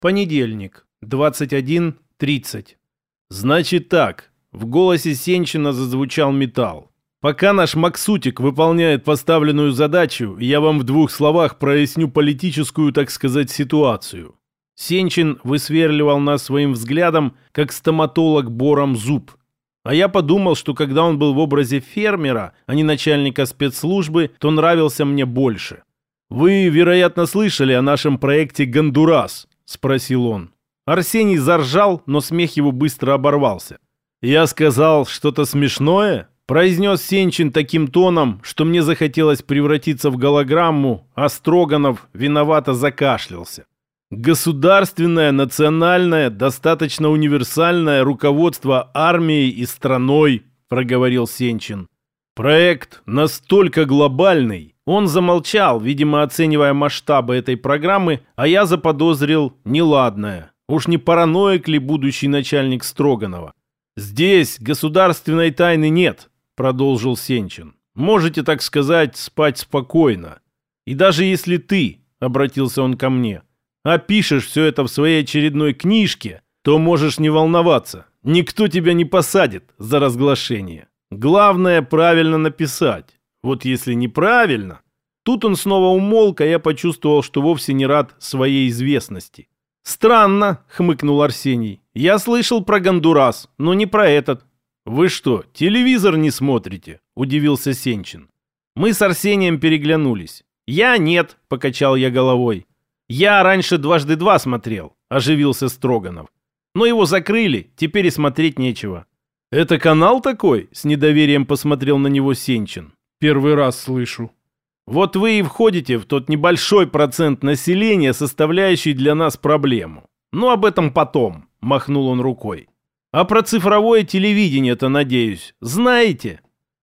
Понедельник, 21.30. Значит так. В голосе Сенчина зазвучал металл. Пока наш Максутик выполняет поставленную задачу, я вам в двух словах проясню политическую, так сказать, ситуацию. Сенчин высверливал нас своим взглядом, как стоматолог бором зуб. А я подумал, что когда он был в образе фермера, а не начальника спецслужбы, то нравился мне больше. «Вы, вероятно, слышали о нашем проекте «Гондурас», — спросил он. Арсений заржал, но смех его быстро оборвался. «Я сказал что-то смешное?» Произнес Сенчин таким тоном, что мне захотелось превратиться в голограмму, а Строганов виновато закашлялся. Государственное, национальное, достаточно универсальное руководство армией и страной, проговорил Сенчин. Проект настолько глобальный. Он замолчал, видимо, оценивая масштабы этой программы, а я заподозрил неладное. Уж не параноик ли будущий начальник Строганова? Здесь государственной тайны нет, продолжил Сенчин. Можете, так сказать, спать спокойно. И даже если ты, обратился он ко мне, опишешь все это в своей очередной книжке, то можешь не волноваться. Никто тебя не посадит за разглашение. Главное правильно написать. Вот если неправильно... Тут он снова умолк, а я почувствовал, что вовсе не рад своей известности. «Странно», — хмыкнул Арсений. «Я слышал про Гондурас, но не про этот». «Вы что, телевизор не смотрите?» — удивился Сенчин. Мы с Арсением переглянулись. «Я нет», — покачал я головой. «Я раньше дважды два смотрел», — оживился Строганов. «Но его закрыли, теперь и смотреть нечего». «Это канал такой?» — с недоверием посмотрел на него Сенчин. «Первый раз слышу». «Вот вы и входите в тот небольшой процент населения, составляющий для нас проблему. Но об этом потом», — махнул он рукой. «А про цифровое телевидение-то, надеюсь, знаете?»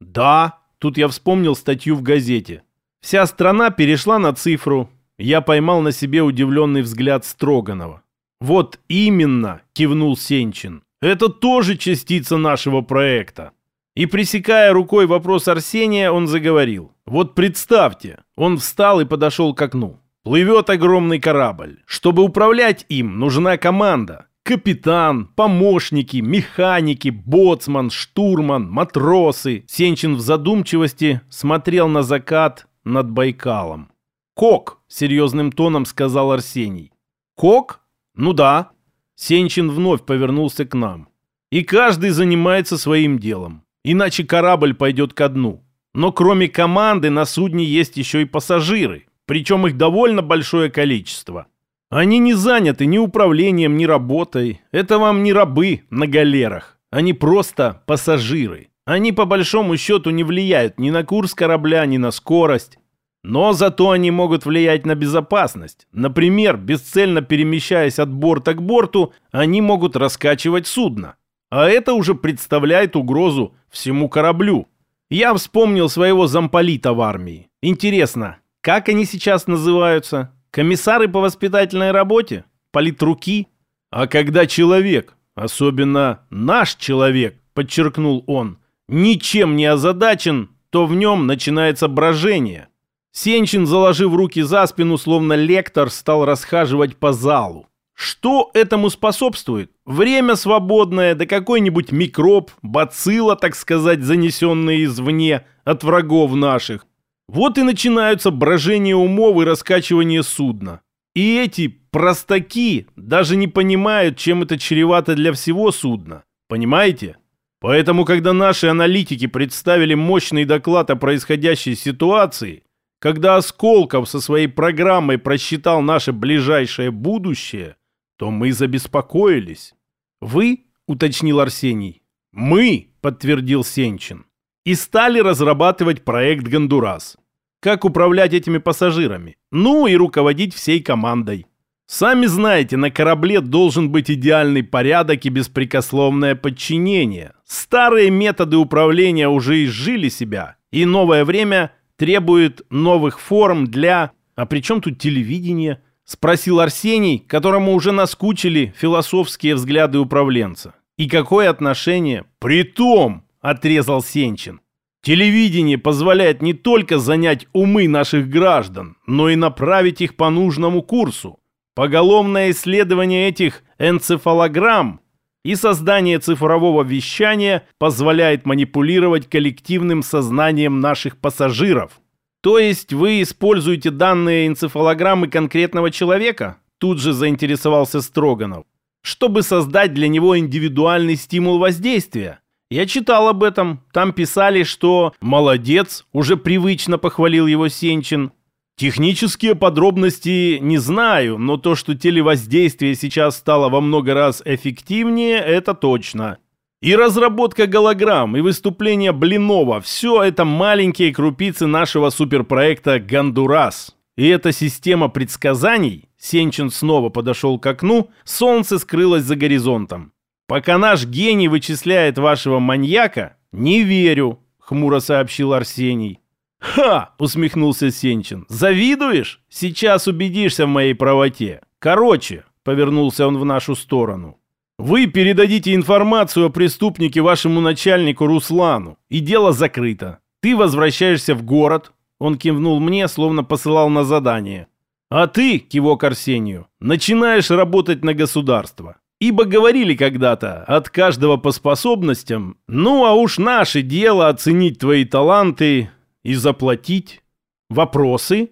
«Да», — тут я вспомнил статью в газете. «Вся страна перешла на цифру, я поймал на себе удивленный взгляд Строганова. «Вот именно!» – кивнул Сенчин. «Это тоже частица нашего проекта». И пресекая рукой вопрос Арсения, он заговорил. «Вот представьте, он встал и подошел к окну. Плывет огромный корабль. Чтобы управлять им, нужна команда. Капитан, помощники, механики, боцман, штурман, матросы». Сенчин в задумчивости смотрел на закат над Байкалом. «Кок», — серьезным тоном сказал Арсений. «Кок? Ну да». Сенчин вновь повернулся к нам. «И каждый занимается своим делом. Иначе корабль пойдет ко дну. Но кроме команды на судне есть еще и пассажиры. Причем их довольно большое количество. Они не заняты ни управлением, ни работой. Это вам не рабы на галерах. Они просто пассажиры. Они по большому счету не влияют ни на курс корабля, ни на скорость. Но зато они могут влиять на безопасность. Например, бесцельно перемещаясь от борта к борту, они могут раскачивать судно. А это уже представляет угрозу всему кораблю. Я вспомнил своего замполита в армии. Интересно, как они сейчас называются? Комиссары по воспитательной работе? Политруки? А когда человек, особенно наш человек, подчеркнул он, ничем не озадачен, то в нем начинается брожение. Сенчин, заложив руки за спину, словно лектор, стал расхаживать по залу. Что этому способствует? Время свободное, да какой-нибудь микроб, бацилла, так сказать, занесенные извне от врагов наших. Вот и начинаются брожение умов и раскачивание судна. И эти простаки даже не понимают, чем это чревато для всего судна. Понимаете? Поэтому, когда наши аналитики представили мощный доклад о происходящей ситуации, когда Осколков со своей программой просчитал наше ближайшее будущее, то мы забеспокоились. «Вы?» — уточнил Арсений. «Мы!» — подтвердил Сенчин. «И стали разрабатывать проект «Гондурас». Как управлять этими пассажирами? Ну и руководить всей командой. Сами знаете, на корабле должен быть идеальный порядок и беспрекословное подчинение. Старые методы управления уже изжили себя, и новое время требует новых форм для... А при чем тут телевидение? Спросил Арсений, которому уже наскучили философские взгляды управленца. И какое отношение? Притом, отрезал Сенчин. Телевидение позволяет не только занять умы наших граждан, но и направить их по нужному курсу. Поголовное исследование этих энцефалограмм и создание цифрового вещания позволяет манипулировать коллективным сознанием наших пассажиров. То есть вы используете данные энцефалограммы конкретного человека? Тут же заинтересовался Строганов. Чтобы создать для него индивидуальный стимул воздействия. Я читал об этом. Там писали, что «молодец», уже привычно похвалил его Сенчин. Технические подробности не знаю, но то, что телевоздействие сейчас стало во много раз эффективнее, это точно. И разработка голограмм, и выступление Блинова – все это маленькие крупицы нашего суперпроекта «Гондурас». И эта система предсказаний, Сенчин снова подошел к окну, солнце скрылось за горизонтом. Пока наш гений вычисляет вашего маньяка, не верю, хмуро сообщил Арсений. «Ха!» — усмехнулся Сенчин. «Завидуешь? Сейчас убедишься в моей правоте. Короче!» — повернулся он в нашу сторону. «Вы передадите информацию о преступнике вашему начальнику Руслану, и дело закрыто. Ты возвращаешься в город». Он кивнул мне, словно посылал на задание. «А ты, кивок Арсению, начинаешь работать на государство. Ибо говорили когда-то, от каждого по способностям, ну а уж наше дело оценить твои таланты и заплатить? Вопросы?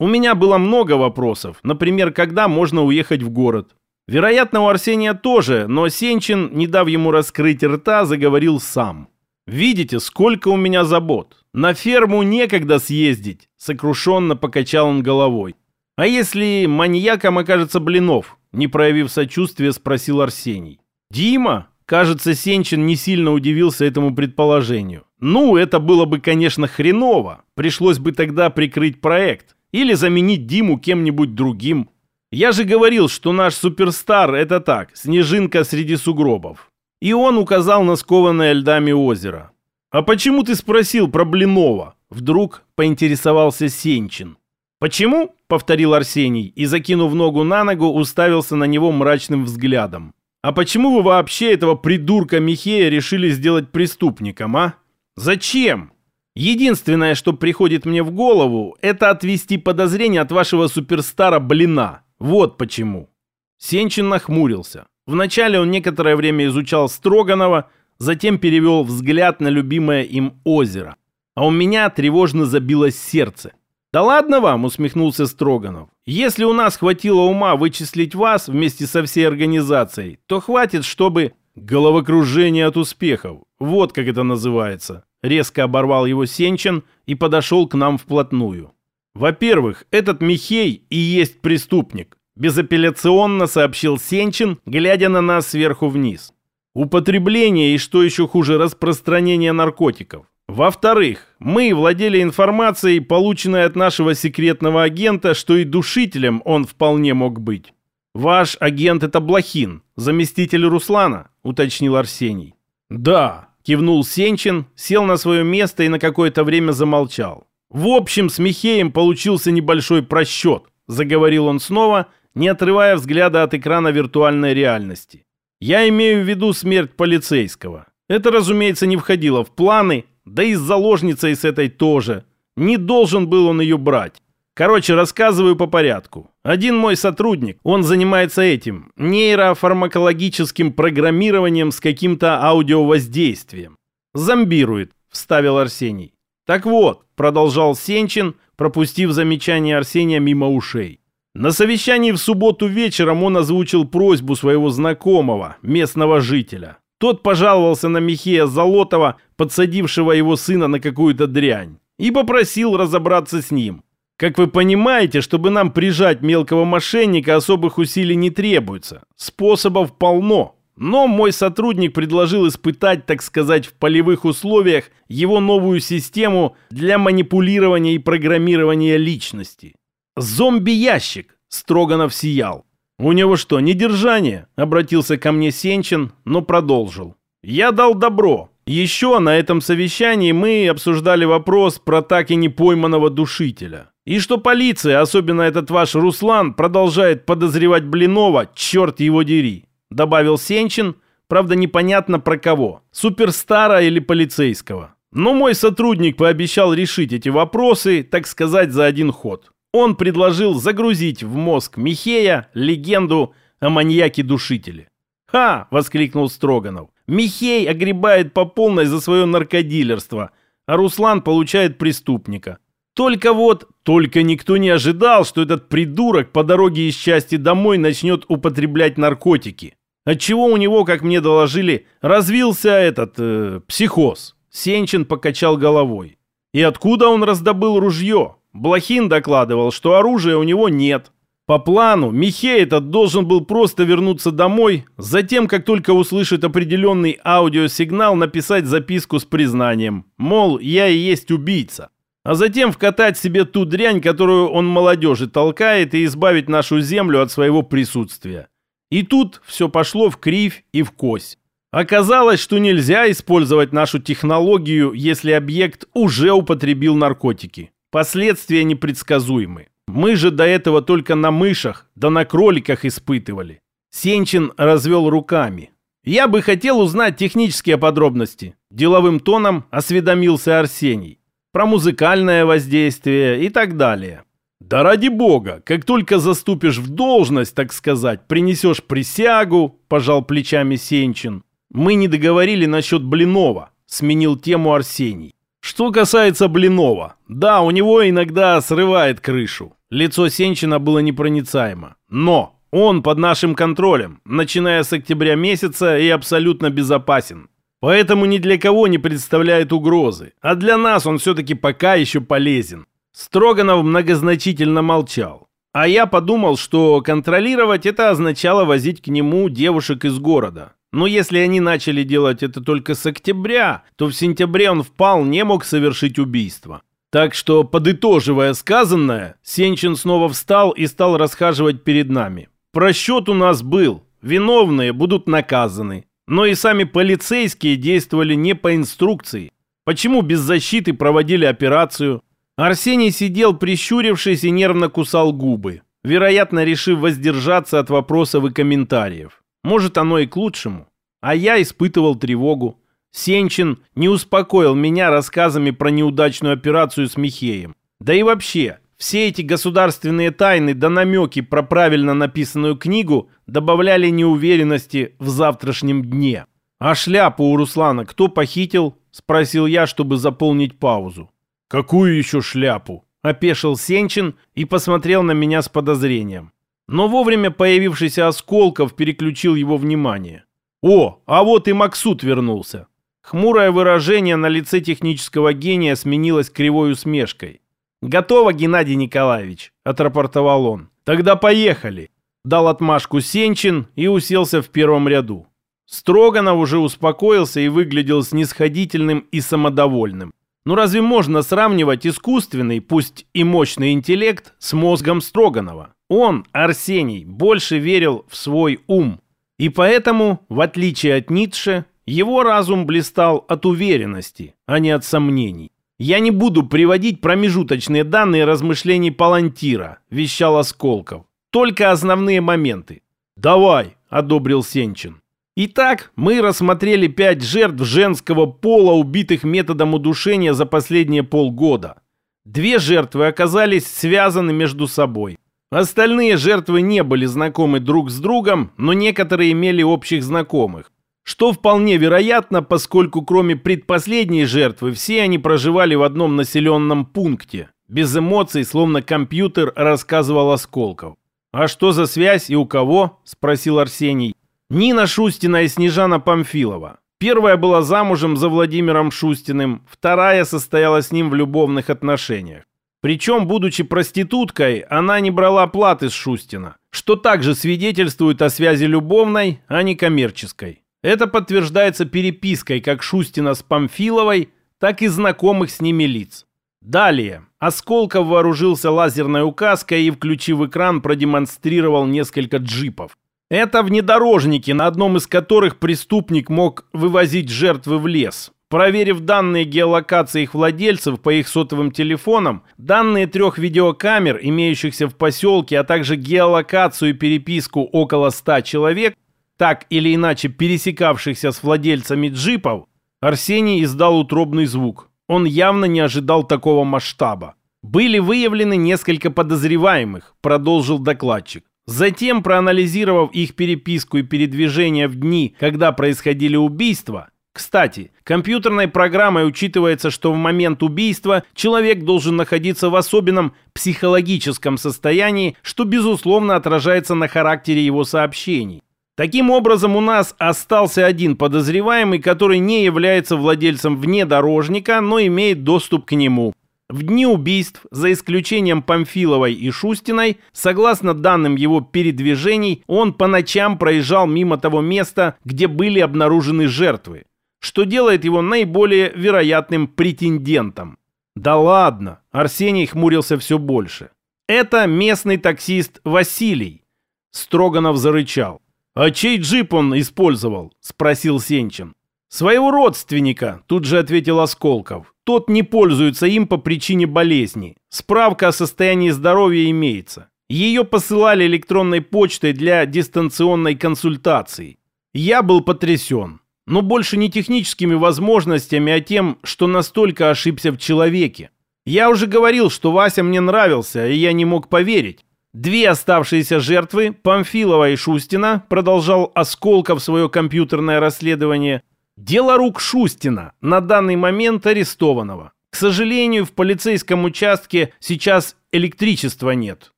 У меня было много вопросов. Например, когда можно уехать в город? Вероятно, у Арсения тоже, но Сенчин, не дав ему раскрыть рта, заговорил сам. «Видите, сколько у меня забот. На ферму некогда съездить», — сокрушенно покачал он головой. «А если маньяком окажется Блинов?» Не проявив сочувствия, спросил Арсений. «Дима?» Кажется, Сенчин не сильно удивился этому предположению. Ну, это было бы, конечно, хреново. Пришлось бы тогда прикрыть проект. Или заменить Диму кем-нибудь другим. Я же говорил, что наш суперстар — это так, снежинка среди сугробов. И он указал на скованное льдами озеро. «А почему ты спросил про Блинова?» Вдруг поинтересовался Сенчин. «Почему?» — повторил Арсений и, закинув ногу на ногу, уставился на него мрачным взглядом. «А почему вы вообще этого придурка Михея решили сделать преступником, а? Зачем? Единственное, что приходит мне в голову, это отвести подозрение от вашего суперстара Блина. Вот почему». Сенчин нахмурился. Вначале он некоторое время изучал Строганова, затем перевел взгляд на любимое им озеро. А у меня тревожно забилось сердце. «Да ладно вам!» — усмехнулся Строганов. «Если у нас хватило ума вычислить вас вместе со всей организацией, то хватит, чтобы...» «Головокружение от успехов. Вот как это называется». Резко оборвал его Сенчин и подошел к нам вплотную. «Во-первых, этот Михей и есть преступник», безапелляционно сообщил Сенчин, глядя на нас сверху вниз. «Употребление и, что еще хуже, распространение наркотиков. Во-вторых, мы владели информацией, полученной от нашего секретного агента, что и душителем он вполне мог быть. «Ваш агент — это Блохин, заместитель Руслана», — уточнил Арсений. «Да», — кивнул Сенчин, сел на свое место и на какое-то время замолчал. «В общем, с Михеем получился небольшой просчет», — заговорил он снова, не отрывая взгляда от экрана виртуальной реальности. «Я имею в виду смерть полицейского. Это, разумеется, не входило в планы, да и с заложницей с этой тоже. Не должен был он ее брать. Короче, рассказываю по порядку. Один мой сотрудник, он занимается этим, нейрофармакологическим программированием с каким-то аудиовоздействием. Зомбирует, вставил Арсений. Так вот, продолжал Сенчин, пропустив замечание Арсения мимо ушей. На совещании в субботу вечером он озвучил просьбу своего знакомого, местного жителя. Тот пожаловался на Михея Золотова, подсадившего его сына на какую-то дрянь, и попросил разобраться с ним. Как вы понимаете, чтобы нам прижать мелкого мошенника, особых усилий не требуется. Способов полно. Но мой сотрудник предложил испытать, так сказать, в полевых условиях его новую систему для манипулирования и программирования личности. «Зомби-ящик!» – Строганов сиял. «У него что, недержание?» — обратился ко мне Сенчин, но продолжил. «Я дал добро. Еще на этом совещании мы обсуждали вопрос про так и не пойманного душителя. И что полиция, особенно этот ваш Руслан, продолжает подозревать Блинова, черт его дери», — добавил Сенчин, правда непонятно про кого, суперстара или полицейского. Но мой сотрудник пообещал решить эти вопросы, так сказать, за один ход. Он предложил загрузить в мозг Михея легенду о маньяке-душителе. «Ха!» — воскликнул Строганов. «Михей огребает по полной за свое наркодилерство, а Руслан получает преступника. Только вот, только никто не ожидал, что этот придурок по дороге из части домой начнет употреблять наркотики. Отчего у него, как мне доложили, развился этот э, психоз. Сенчин покачал головой. И откуда он раздобыл ружье? Блохин докладывал, что оружия у него нет. По плану, Михей этот должен был просто вернуться домой, затем, как только услышит определенный аудиосигнал, написать записку с признанием. Мол, я и есть убийца а затем вкатать себе ту дрянь, которую он молодежи толкает, и избавить нашу землю от своего присутствия. И тут все пошло в кривь и в кось. Оказалось, что нельзя использовать нашу технологию, если объект уже употребил наркотики. Последствия непредсказуемы. Мы же до этого только на мышах, да на кроликах испытывали. Сенчин развел руками. Я бы хотел узнать технические подробности. Деловым тоном осведомился Арсений про музыкальное воздействие и так далее. Да ради бога, как только заступишь в должность, так сказать, принесешь присягу, пожал плечами Сенчин. Мы не договорили насчет Блинова, сменил тему Арсений. Что касается Блинова, да, у него иногда срывает крышу. Лицо Сенчина было непроницаемо. Но он под нашим контролем, начиная с октября месяца и абсолютно безопасен. Поэтому ни для кого не представляет угрозы. А для нас он все-таки пока еще полезен. Строганов многозначительно молчал. А я подумал, что контролировать это означало возить к нему девушек из города. Но если они начали делать это только с октября, то в сентябре он вполне мог совершить убийство. Так что, подытоживая сказанное, Сенчин снова встал и стал расхаживать перед нами. Просчет у нас был. Виновные будут наказаны. Но и сами полицейские действовали не по инструкции. Почему без защиты проводили операцию? Арсений сидел прищурившись и нервно кусал губы, вероятно, решив воздержаться от вопросов и комментариев. Может, оно и к лучшему. А я испытывал тревогу. Сенчин не успокоил меня рассказами про неудачную операцию с Михеем. Да и вообще, все эти государственные тайны да намеки про правильно написанную книгу добавляли неуверенности в завтрашнем дне. «А шляпу у Руслана кто похитил?» – спросил я, чтобы заполнить паузу. «Какую еще шляпу?» – опешил Сенчин и посмотрел на меня с подозрением. Но вовремя появившийся Осколков переключил его внимание. «О, а вот и Максут вернулся!» Хмурое выражение на лице технического гения сменилось кривой усмешкой. «Готово, Геннадий Николаевич», — отрапортовал он. «Тогда поехали». Дал отмашку Сенчин и уселся в первом ряду. Строганов уже успокоился и выглядел снисходительным и самодовольным. Ну разве можно сравнивать искусственный, пусть и мощный интеллект с мозгом Строганова? Он, Арсений, больше верил в свой ум. И поэтому, в отличие от Ницше, его разум блистал от уверенности, а не от сомнений. «Я не буду приводить промежуточные данные размышлений Палантира», – вещал Осколков. «Только основные моменты». «Давай», – одобрил Сенчин. Итак, мы рассмотрели пять жертв женского пола, убитых методом удушения за последние полгода. Две жертвы оказались связаны между собой. Остальные жертвы не были знакомы друг с другом, но некоторые имели общих знакомых. Что вполне вероятно, поскольку кроме предпоследней жертвы все они проживали в одном населенном пункте. Без эмоций, словно компьютер, рассказывал Осколков. «А что за связь и у кого?» – спросил Арсений. «Нина Шустина и Снежана Памфилова. Первая была замужем за Владимиром Шустиным, вторая состояла с ним в любовных отношениях. Причем, будучи проституткой, она не брала платы с Шустина, что также свидетельствует о связи любовной, а не коммерческой. Это подтверждается перепиской как Шустина с Памфиловой, так и знакомых с ними лиц. Далее. Осколков вооружился лазерной указкой и, включив экран, продемонстрировал несколько джипов. Это внедорожники, на одном из которых преступник мог вывозить жертвы в лес. Проверив данные геолокации их владельцев по их сотовым телефонам, данные трех видеокамер, имеющихся в поселке, а также геолокацию и переписку около 100 человек, так или иначе пересекавшихся с владельцами джипов, Арсений издал утробный звук. Он явно не ожидал такого масштаба. Были выявлены несколько подозреваемых, продолжил докладчик. Затем, проанализировав их переписку и передвижение в дни, когда происходили убийства, кстати, компьютерной программой учитывается, что в момент убийства человек должен находиться в особенном психологическом состоянии, что безусловно отражается на характере его сообщений. Таким образом, у нас остался один подозреваемый, который не является владельцем внедорожника, но имеет доступ к нему. В дни убийств, за исключением Памфиловой и Шустиной, согласно данным его передвижений, он по ночам проезжал мимо того места, где были обнаружены жертвы, что делает его наиболее вероятным претендентом. Да ладно, Арсений хмурился все больше. Это местный таксист Василий. Строганов зарычал. «А чей джип он использовал?» – спросил Сенчин. «Своего родственника», – тут же ответил Осколков. Тот не пользуется им по причине болезни. Справка о состоянии здоровья имеется. Ее посылали электронной почтой для дистанционной консультации. Я был потрясен. Но больше не техническими возможностями, а тем, что настолько ошибся в человеке. Я уже говорил, что Вася мне нравился, и я не мог поверить. Две оставшиеся жертвы, Памфилова и Шустина, продолжал Осколков свое компьютерное расследование, Дело рук Шустина, на данный момент арестованного. К сожалению, в полицейском участке сейчас электричества нет.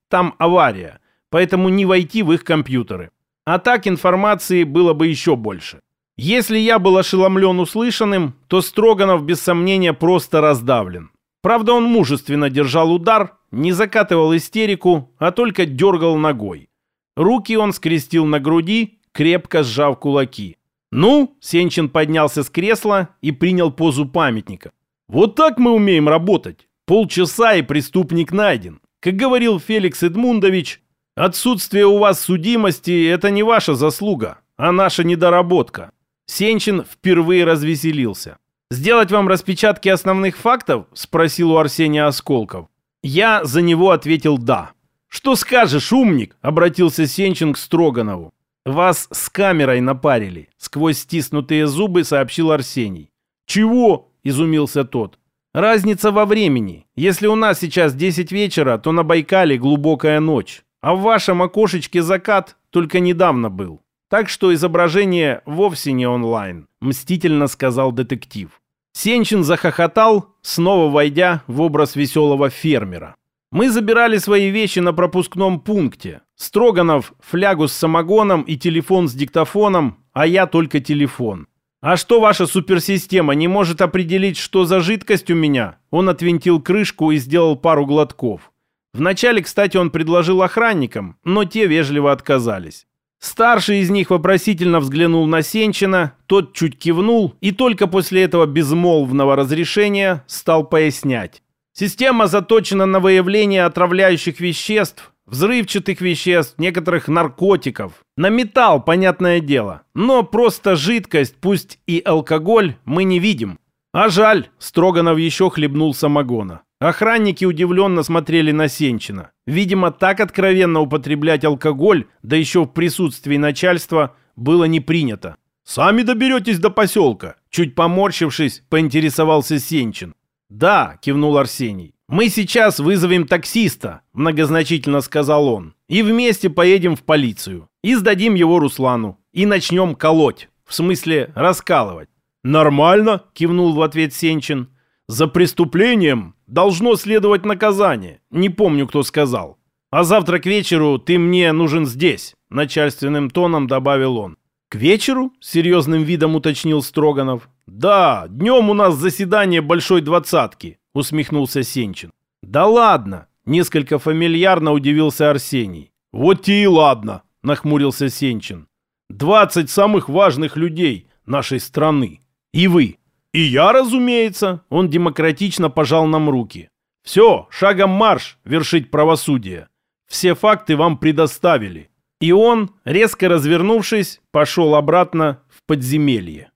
Там авария, поэтому не войти в их компьютеры. А так информации было бы еще больше. Если я был ошеломлен услышанным, то Строганов без сомнения просто раздавлен. Правда, он мужественно держал удар, не закатывал истерику, а только дергал ногой. Руки он скрестил на груди, крепко сжав кулаки. «Ну?» – Сенчин поднялся с кресла и принял позу памятника. «Вот так мы умеем работать. Полчаса и преступник найден. Как говорил Феликс Эдмундович, отсутствие у вас судимости – это не ваша заслуга, а наша недоработка». Сенчин впервые развеселился. «Сделать вам распечатки основных фактов?» – спросил у Арсения Осколков. Я за него ответил «да». «Что скажешь, умник?» – обратился Сенчин к Строганову. «Вас с камерой напарили», — сквозь стиснутые зубы сообщил Арсений. «Чего?» — изумился тот. «Разница во времени. Если у нас сейчас 10 вечера, то на Байкале глубокая ночь. А в вашем окошечке закат только недавно был. Так что изображение вовсе не онлайн», — мстительно сказал детектив. Сенчин захохотал, снова войдя в образ веселого фермера. Мы забирали свои вещи на пропускном пункте. Строганов, флягу с самогоном и телефон с диктофоном, а я только телефон. «А что ваша суперсистема не может определить, что за жидкость у меня?» Он отвинтил крышку и сделал пару глотков. Вначале, кстати, он предложил охранникам, но те вежливо отказались. Старший из них вопросительно взглянул на Сенчина, тот чуть кивнул и только после этого безмолвного разрешения стал пояснять. Система заточена на выявление отравляющих веществ, взрывчатых веществ, некоторых наркотиков. На металл, понятное дело. Но просто жидкость, пусть и алкоголь, мы не видим. А жаль, Строганов еще хлебнул самогона. Охранники удивленно смотрели на Сенчина. Видимо, так откровенно употреблять алкоголь, да еще в присутствии начальства, было не принято. «Сами доберетесь до поселка», чуть поморщившись, поинтересовался Сенчин. «Да», — кивнул Арсений. «Мы сейчас вызовем таксиста», — многозначительно сказал он. «И вместе поедем в полицию. И сдадим его Руслану. И начнем колоть. В смысле, раскалывать». «Нормально», — кивнул в ответ Сенчин. «За преступлением должно следовать наказание. Не помню, кто сказал. А завтра к вечеру ты мне нужен здесь», — начальственным тоном добавил он. «К вечеру?» — серьезным видом уточнил Строганов. «Да, днем у нас заседание Большой Двадцатки», — усмехнулся Сенчин. «Да ладно!» — несколько фамильярно удивился Арсений. «Вот те и ладно!» — нахмурился Сенчин. «Двадцать самых важных людей нашей страны. И вы. И я, разумеется!» Он демократично пожал нам руки. «Все, шагом марш вершить правосудие. Все факты вам предоставили». И он, резко развернувшись, пошел обратно в подземелье.